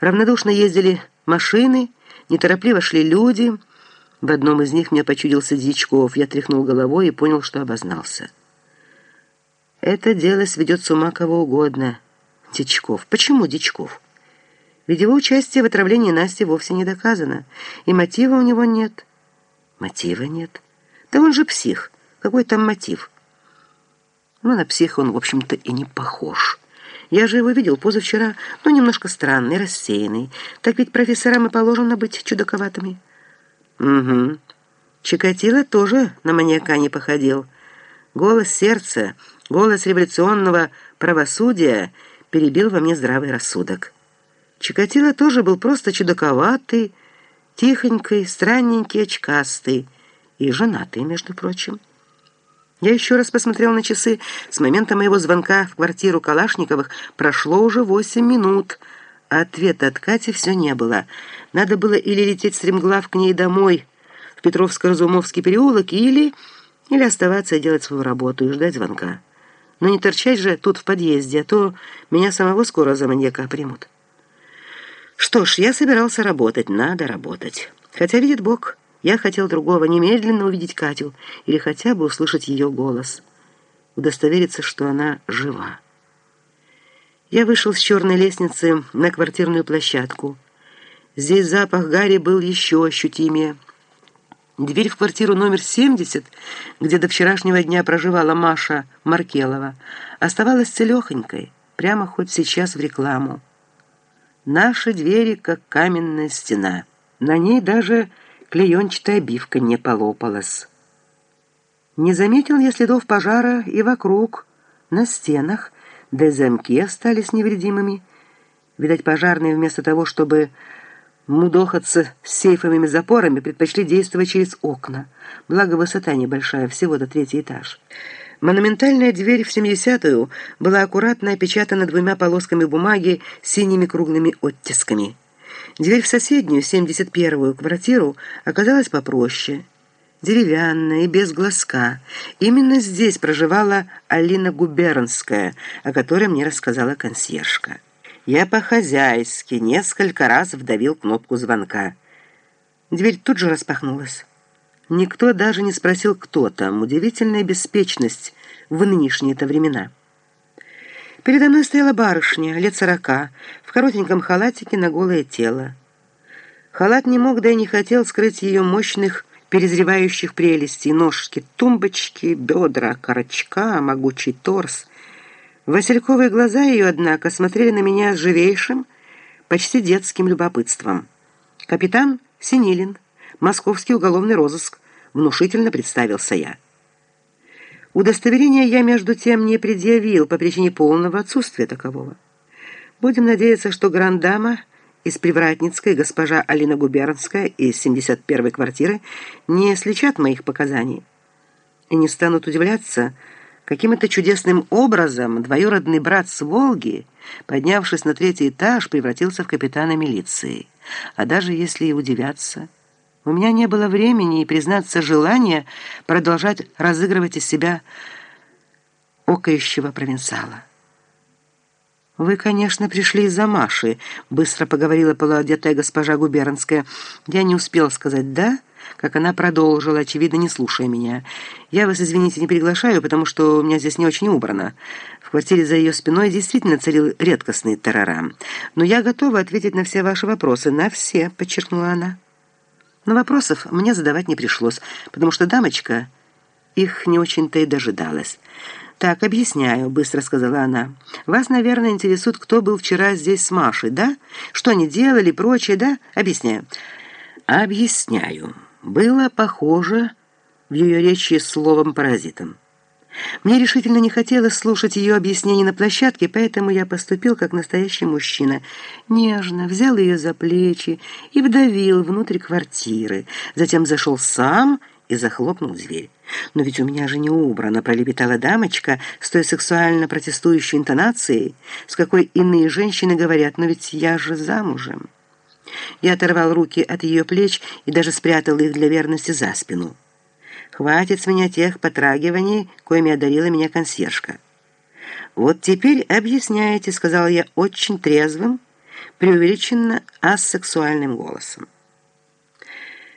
Равнодушно ездили машины, неторопливо шли люди. В одном из них мне почудился Дьячков. Я тряхнул головой и понял, что обознался. Это дело сведет с ума кого угодно. Дьячков. Почему Дьячков? Ведь его участие в отравлении Насти вовсе не доказано, и мотива у него нет. Мотива нет. Да он же псих. Какой там мотив? Ну, на психа он, в общем-то, и не похож. Я же его видел позавчера, ну, немножко странный, рассеянный. Так ведь профессорам и положено быть чудаковатыми. Угу. Чикатило тоже на маньяка не походил. Голос сердца, голос революционного правосудия перебил во мне здравый рассудок. Чикатило тоже был просто чудаковатый, тихонький, странненький, очкастый и женатый, между прочим. Я еще раз посмотрел на часы. С момента моего звонка в квартиру Калашниковых прошло уже восемь минут. А ответа от Кати все не было. Надо было или лететь стремглав к ней домой, в Петровско-Разумовский переулок, или... или оставаться и делать свою работу и ждать звонка. Но не торчать же тут в подъезде, а то меня самого скоро за маньяка примут. Что ж, я собирался работать, надо работать. Хотя, видит Бог... Я хотел другого, немедленно увидеть Катю или хотя бы услышать ее голос, удостовериться, что она жива. Я вышел с черной лестницы на квартирную площадку. Здесь запах Гарри был еще ощутимее. Дверь в квартиру номер 70, где до вчерашнего дня проживала Маша Маркелова, оставалась целехонькой, прямо хоть сейчас в рекламу. Наши двери, как каменная стена. На ней даже клеенчатая обивка не полопалась. Не заметил я следов пожара и вокруг, на стенах, да замки остались невредимыми. Видать, пожарные вместо того, чтобы мудохаться с сейфовыми запорами, предпочли действовать через окна. Благо, высота небольшая, всего до третий этаж. Монументальная дверь в 70-ю была аккуратно опечатана двумя полосками бумаги с синими круглыми оттисками. Дверь в соседнюю, 71-ю квартиру, оказалась попроще. Деревянная и без глазка. Именно здесь проживала Алина Губернская, о которой мне рассказала консьержка. Я по-хозяйски несколько раз вдавил кнопку звонка. Дверь тут же распахнулась. Никто даже не спросил, кто там. Удивительная беспечность в нынешние-то времена. Передо мной стояла барышня, лет сорока, коротеньком халатике на голое тело. Халат не мог, да и не хотел скрыть ее мощных, перезревающих прелестей, ножки, тумбочки, бедра, корочка, могучий торс. Васильковые глаза ее, однако, смотрели на меня с живейшим, почти детским любопытством. «Капитан Синилин, московский уголовный розыск», внушительно представился я. Удостоверение я, между тем, не предъявил по причине полного отсутствия такового. Будем надеяться, что грандама из Привратницкой, госпожа Алина Губернская из 71-й квартиры не сличат моих показаний и не станут удивляться, каким это чудесным образом двоюродный брат с Волги, поднявшись на третий этаж, превратился в капитана милиции. А даже если и удивятся... У меня не было времени и, признаться, желания продолжать разыгрывать из себя окающего провинциала. «Вы, конечно, пришли из-за Маши», — быстро поговорила полуодетая госпожа Губернская. Я не успел сказать «да», как она продолжила, очевидно, не слушая меня. «Я вас, извините, не приглашаю, потому что у меня здесь не очень убрано. В квартире за ее спиной действительно царил редкостный террорам. Но я готова ответить на все ваши вопросы. На все», — подчеркнула она. Но вопросов мне задавать не пришлось, потому что дамочка их не очень-то и дожидалась. «Так, объясняю», — быстро сказала она. «Вас, наверное, интересует, кто был вчера здесь с Машей, да? Что они делали, прочее, да? Объясняю». «Объясняю». Было похоже в ее речи словом-паразитом. Мне решительно не хотелось слушать ее объяснений на площадке, поэтому я поступил как настоящий мужчина. Нежно взял ее за плечи и вдавил внутрь квартиры. Затем зашел сам и захлопнул дверь. «Но ведь у меня же не убрано», — пролепетала дамочка с той сексуально протестующей интонацией, с какой иные женщины говорят, «но ведь я же замужем». Я оторвал руки от ее плеч и даже спрятал их для верности за спину. Хватит с меня тех потрагиваний, коими одарила меня консьержка. «Вот теперь объясняете», — сказал я очень трезвым преувеличенно асексуальным голосом.